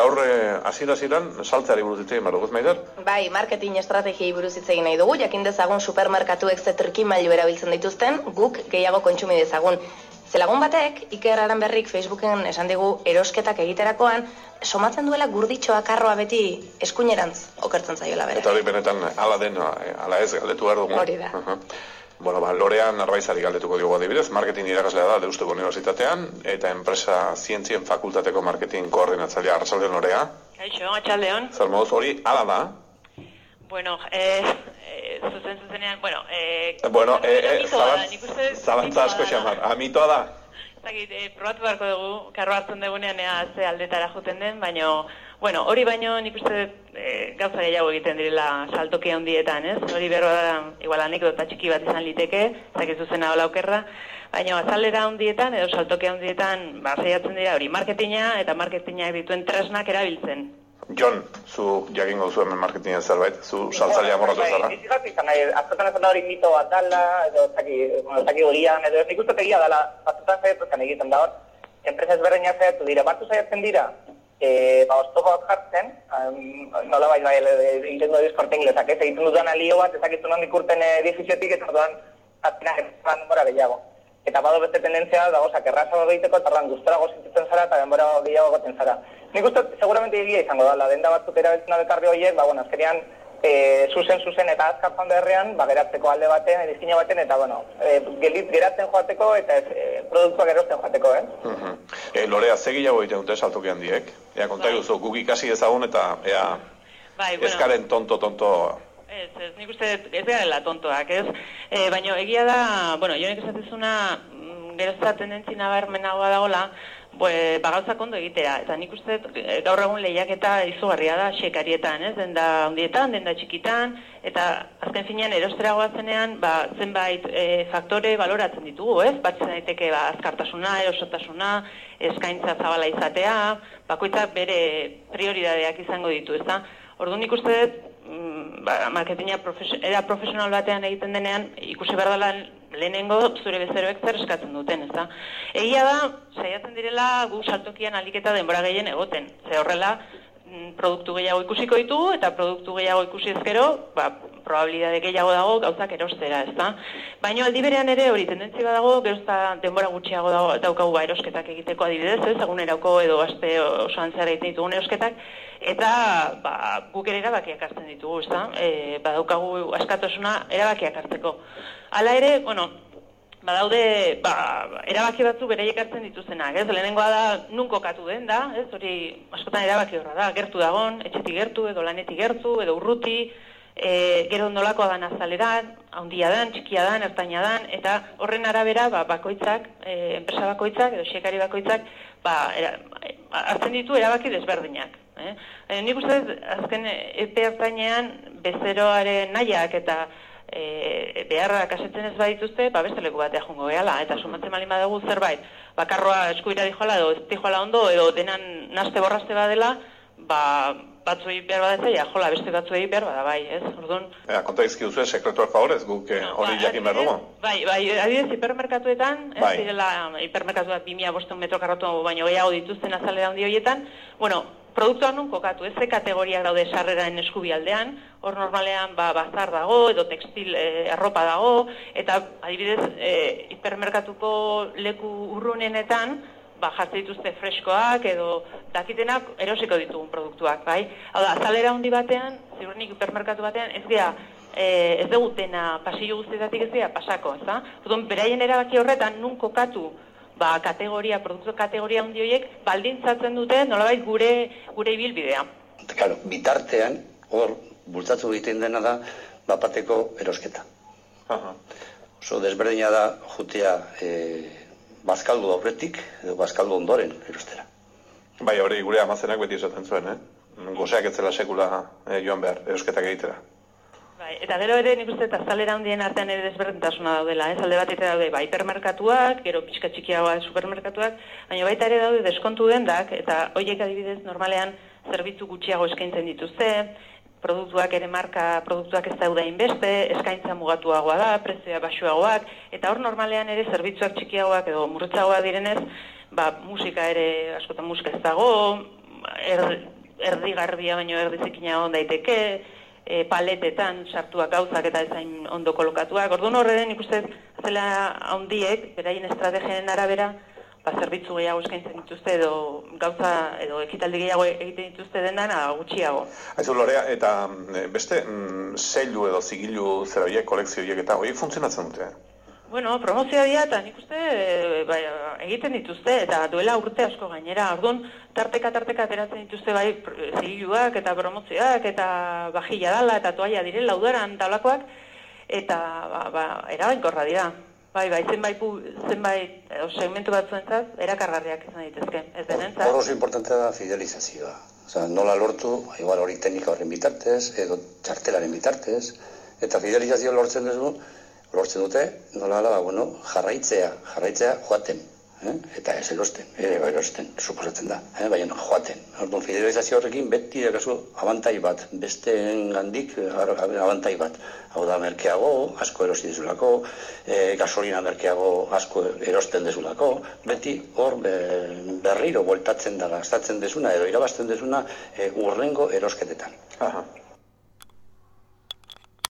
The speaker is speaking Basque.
gaur eh, hasiera hasieran saltzeari buruz hitz egin behar dugu, ez maider? Bai, marketing estrategiei buruz hitz egin nahi dugu, jakin dezagun supermerkatuek ze trikimailu erabiltzen dituzten, guk gehiago kontsumi dezagun. Zelagun batek, Iker berrik Facebooken esan digu erosketak egiterakoan, somatzen duela gurditxoa karroa beti eskuinerantz okertzen zaiola bere. Eta hori benetan ala den, eh, ala ez galdetu behar dugu. Hori da. Aha. Bueno, ba, Lorean arbaizari galdetuko diogu adibidez, marketing irakaslea da Deustuko Unibertsitatean, eta enpresa zientzien fakultateko marketing koordinatzailea Arrasaldeon Lorea. Kaixo, atxaldeon. Zer moduz hori, ala da. Bueno, eh, eh, zuzen zuzenean, bueno, eh, Bueno, eh, eh, mitoa da, zaban- nik uste zalantza asko xamar. Amitoa da. Ez dakit, eh, probatu beharko dugu, karro hartzen dugunean ea ze aldetara joten den, baino, bueno, hori baino nik uste eh, gauza gehiago egiten direla saltoki handietan, ez? Hori berro da, igual anekdota txiki bat izan liteke, ez dakit zuzena hola okerra, baina azalera handietan edo saltoki handietan, ba, saiatzen dira hori marketinga eta marketinga dituen tresnak erabiltzen. Jon, zu jakingo duzu hemen marketingen zerbait, zu saltzailea morratu zara. Bai, izan izan nahi, askotan esan da hori mito bat dala, edo ez bueno, ez dakit horian, edo nik uste egia dala, batzutan zaiatzen egiten da hor, enpresa ezberdinak zaiatu dira, batzu zaiatzen dira, e, ba, oztopo bat jartzen, um, nola bai, bai, egiten du diskorte inglesak, ez egiten dudan alio bat, ez dakitu nondik urten edifiziotik, eta orduan, azkenak ez denbora gehiago. Eta bado beste tendentzia dago, osak, errazago egiteko, eta orduan guztorago sentitzen zara, eta denbora gehiago goten zara. Nik uste, seguramente egia izango da, la denda batzuk erabiltzen abekarri horiek, ba, bueno, azkenean, e, zuzen, zuzen eta azkar joan beharrean, ba, geratzeko alde baten, edizkina baten, eta, bueno, e, gelit geratzen joateko, eta ez, e, produktuak erosten joateko, eh? Mhm. E, Lorea, ze gehiago egiten dute saltoki handiek? Ea, konta Bai. guzu, guk ikasi ezagun eta ea, Bai, bueno, eskaren tonto-tonto Ez, ez, nik uste ez garela tontoak, ez? E, baina egia da, bueno, jonek esatezuna, mm, gero ez da tendentzi nabarmenagoa dagoela, bue, bagauzak ondo egitera. Eta nik uste e, gaur egun lehiaketa izugarria da, xekarietan, ez? Denda handietan, denda txikitan, eta azken finean erostera zenean, ba, zenbait e, faktore baloratzen ditugu, ez? Bat izan daiteke, ba, azkartasuna, erosotasuna, eskaintza zabala izatea, bakoitzak bere prioridadeak izango ditu, ez da? Orduan nik uste dut, mm, ba, marketinga profes era profesional batean egiten denean, ikusi behar lehenengo zure bezeroek zer eskatzen duten, ez da? Egia da, saiatzen direla gu saltokian aliketa denbora gehien egoten, ze horrela mm, produktu gehiago ikusiko ditugu eta produktu gehiago ikusi ezkero, ba, probabilidade gehiago dago gauzak erostera, ez da? Baina aldi berean ere hori tendentzi badago, eta denbora gutxiago dago, daukagu ba, erosketak egiteko adibidez, ez? Egunerako edo aste osoan zehar egiten ditugun erosketak, eta ba, guk ere erabakiak hartzen ditugu, ezta? E, badaukagu askatasuna erabakiak hartzeko. Hala ere, bueno, badaude, ba, erabaki batzu beraiek hartzen dituztenak, ez? Lehenengoa da nun kokatu den da, ez? Hori askotan erabaki horra da, gertu dagon, etxetik gertu edo lanetik gertu edo urruti, e, gero nolakoa dan azaleran, handia dan, txikia dan, ertaina dan, eta horren arabera ba, bakoitzak, e, enpresa bakoitzak edo xekari bakoitzak ba, hartzen ditu erabaki desberdinak. Eh? E, nik uste azken epe ertainean bezeroaren nahiak eta e, beharrak asetzen ez badituzte, ba beste leku batea jongo gehala, eta sumatzen malin badugu zerbait, bakarroa eskuira dijoala edo ez dijoala ondo, edo denan naste borraste badela, ba, batzuei behar badatzea, jola beste batzuei behar bada bai, ez? Orduan, Ea, konta izkiduzue, sekretuak favorez, guk eh, hori ba, jakin behar dugu. Bai, bai, adibidez hipermerkatuetan, ez Bai. direla hipermerkatuak 2000 metro karratu baino gehiago dituzten azalera handi horietan, bueno, produktuak nun kokatu, ez ze kategoriak daude sarreraen eskubialdean, hor normalean ba, bazar dago, edo tekstil e, arropa dago, eta adibidez e, hipermerkatuko leku urrunenetan, ba, jartzen dituzte freskoak edo dakitenak erosiko ditugun produktuak, bai? Hau da, azalera handi batean, ziurrenik hipermerkatu batean, ez gea, e, ez dugu dena pasillo guztietatik ez gea pasako, ez da? Orduan, beraien erabaki horretan nun kokatu ba, kategoria, produktu kategoria handi horiek baldintzatzen dute nolabait gure gure ibilbidea. Claro, bitartean, hor, bultzatu egiten dena da, bapateko erosketa. Aha. Oso desberdina da, jutea, e, bazkaldu aurretik, edo bazkaldu ondoren erostera. Bai, hori gure amazenak beti esaten zuen, eh? Goseak ez zela sekula eh, joan behar, erosketak egitera. Bai, eta gero ere nik uste azalera handien artean ere desberdintasuna daudela, ez alde batetik daude ba, hipermerkatuak, gero pixka txikiagoa supermerkatuak, baina baita ere daude deskontu dendak, eta horiek adibidez normalean zerbitzu gutxiago eskaintzen dituzte, produktuak ere marka produktuak ez dauda inbeste, eskaintza mugatuagoa da, prezioa baxuagoak, eta hor normalean ere zerbitzuak txikiagoak edo murritzagoak direnez, ba, musika ere, askotan musika ez dago, erdi, erdi garbia baino erdi zikina on daiteke, e, paletetan sartuak gauzak eta ezain ondo kolokatuak. Orduan horren ikusten zela handiek, beraien estrategien arabera, ba, zerbitzu gehiago eskaintzen dituzte edo gauza edo ekitaldi gehiago egiten dituzte dendan gutxiago. Aizu Lorea, eta mm, beste mm, zeilu edo zigilu zera horiek, kolekzio horiek eta horiek funtzionatzen dute? Bueno, promozioa dira eta nik uste e, bai, egiten dituzte eta duela urte asko gainera. Orduan, tarteka tarteka ateratzen dituzte bai zigiluak eta promozioak eta bajilla dala eta toaia direla udaran talakoak eta ba, ba, erabainkorra dira. Bai, bai, zenbait, zenbait o, segmentu batzuentzat erakargarriak izan dituzke. Ez denentzat. Hor oso importantea da fidelizazioa. Osa, nola lortu, igual hori teknika horren bitartez, edo txartelaren bitartez, eta fidelizazioa lortzen duzu, lortzen dute, nola ba, bueno, jarraitzea, jarraitzea joaten. Eh? Eta ez erosten, ere bai erosten, suposatzen da, eh? baina joaten. Orduan, fidelizazio horrekin beti dakazu abantai bat, beste gandik abantai bat. Hau da, merkeago, asko erosi dezulako, e, gasolina merkeago asko erosten dezulako, beti hor berriro voltatzen da, gastatzen dezuna, edo irabazten dezuna e, urrengo erosketetan. Aha.